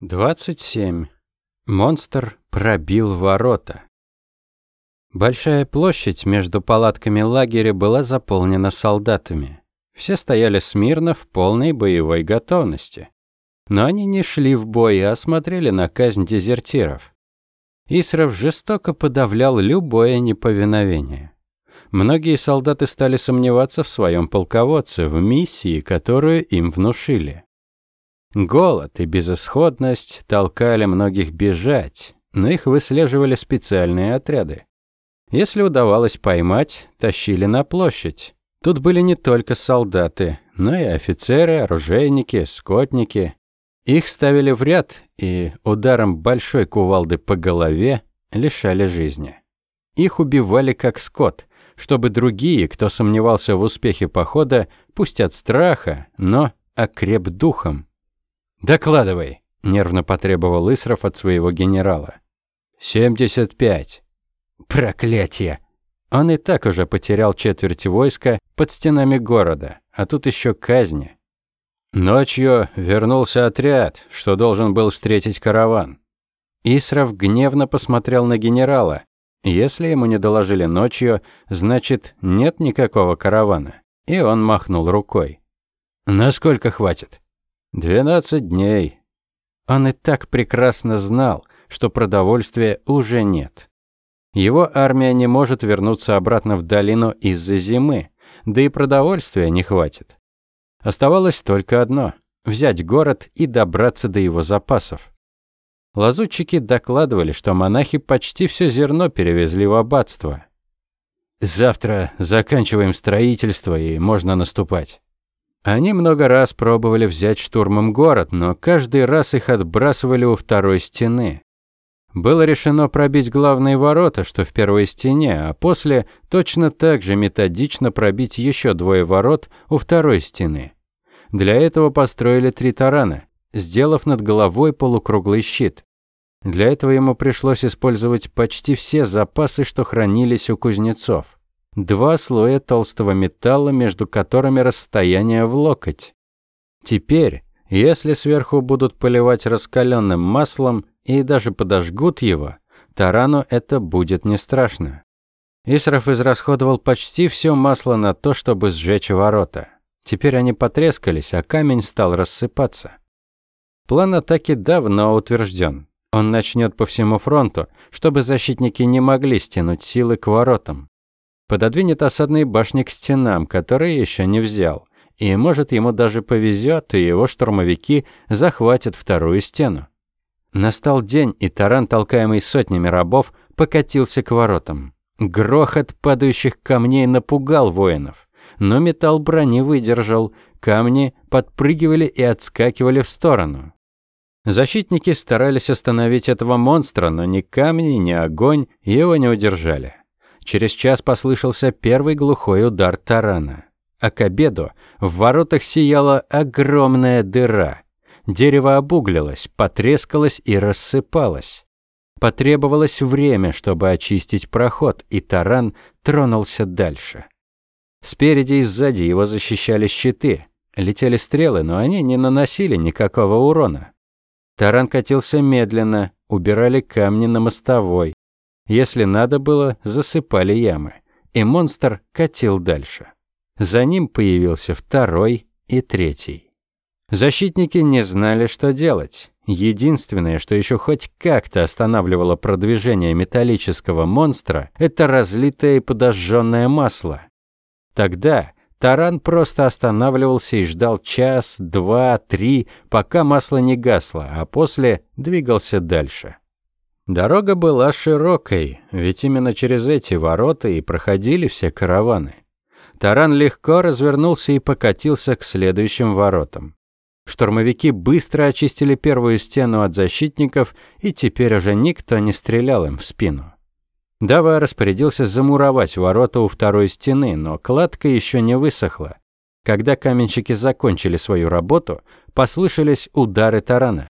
27. Монстр пробил ворота. Большая площадь между палатками лагеря была заполнена солдатами. Все стояли смирно в полной боевой готовности. Но они не шли в бой, а смотрели на казнь дезертиров. Исров жестоко подавлял любое неповиновение. Многие солдаты стали сомневаться в своем полководце, в миссии, которую им внушили. Голод и безысходность толкали многих бежать, но их выслеживали специальные отряды. Если удавалось поймать, тащили на площадь. Тут были не только солдаты, но и офицеры, оружейники, скотники. Их ставили в ряд и ударом большой кувалды по голове лишали жизни. Их убивали как скот, чтобы другие, кто сомневался в успехе похода, пусть от страха, но окреп духом. «Докладывай», – нервно потребовал Исров от своего генерала. «Семьдесят пять». «Проклятие!» Он и так уже потерял четверть войска под стенами города, а тут еще казни. Ночью вернулся отряд, что должен был встретить караван. Исров гневно посмотрел на генерала. Если ему не доложили ночью, значит, нет никакого каравана. И он махнул рукой. «Насколько хватит?» Двенадцать дней. Он и так прекрасно знал, что продовольствия уже нет. Его армия не может вернуться обратно в долину из-за зимы, да и продовольствия не хватит. Оставалось только одно – взять город и добраться до его запасов. Лазутчики докладывали, что монахи почти все зерно перевезли в аббатство. «Завтра заканчиваем строительство и можно наступать». Они много раз пробовали взять штурмом город, но каждый раз их отбрасывали у второй стены. Было решено пробить главные ворота, что в первой стене, а после точно так же методично пробить еще двое ворот у второй стены. Для этого построили три тарана, сделав над головой полукруглый щит. Для этого ему пришлось использовать почти все запасы, что хранились у кузнецов. Два слоя толстого металла, между которыми расстояние в локоть. Теперь, если сверху будут поливать раскаленным маслом и даже подожгут его, тарану это будет не страшно. Исров израсходовал почти все масло на то, чтобы сжечь ворота. Теперь они потрескались, а камень стал рассыпаться. План атаки давно утвержден. Он начнет по всему фронту, чтобы защитники не могли стянуть силы к воротам пододвинет осадные башни к стенам, которые еще не взял. И, может, ему даже повезет, и его штурмовики захватят вторую стену. Настал день, и таран, толкаемый сотнями рабов, покатился к воротам. Грохот падающих камней напугал воинов. Но металл брони выдержал, камни подпрыгивали и отскакивали в сторону. Защитники старались остановить этого монстра, но ни камни, ни огонь его не удержали. Через час послышался первый глухой удар тарана. А к обеду в воротах сияла огромная дыра. Дерево обуглилось, потрескалось и рассыпалось. Потребовалось время, чтобы очистить проход, и таран тронулся дальше. Спереди и сзади его защищали щиты. Летели стрелы, но они не наносили никакого урона. Таран катился медленно, убирали камни на мостовой. Если надо было, засыпали ямы. И монстр катил дальше. За ним появился второй и третий. Защитники не знали, что делать. Единственное, что еще хоть как-то останавливало продвижение металлического монстра, это разлитое и подожженное масло. Тогда таран просто останавливался и ждал час, два, три, пока масло не гасло, а после двигался дальше. Дорога была широкой, ведь именно через эти ворота и проходили все караваны. Таран легко развернулся и покатился к следующим воротам. Штурмовики быстро очистили первую стену от защитников, и теперь уже никто не стрелял им в спину. Дава распорядился замуровать ворота у второй стены, но кладка еще не высохла. Когда каменщики закончили свою работу, послышались удары тарана.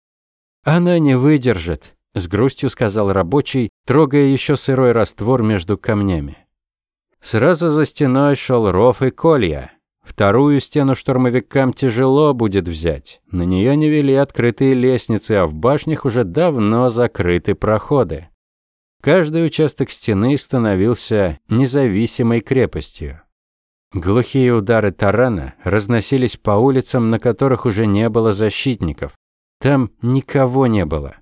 «Она не выдержит», с грустью сказал рабочий, трогая еще сырой раствор между камнями. Сразу за стеной шел ров и колья. Вторую стену штурмовикам тяжело будет взять. На нее не вели открытые лестницы, а в башнях уже давно закрыты проходы. Каждый участок стены становился независимой крепостью. Глухие удары тарана разносились по улицам, на которых уже не было защитников. Там никого не было.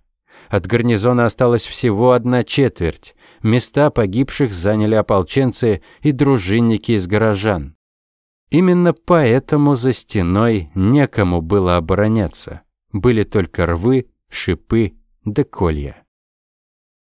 От гарнизона осталась всего одна четверть. Места погибших заняли ополченцы и дружинники из горожан. Именно поэтому за стеной некому было обороняться. Были только рвы, шипы да колья.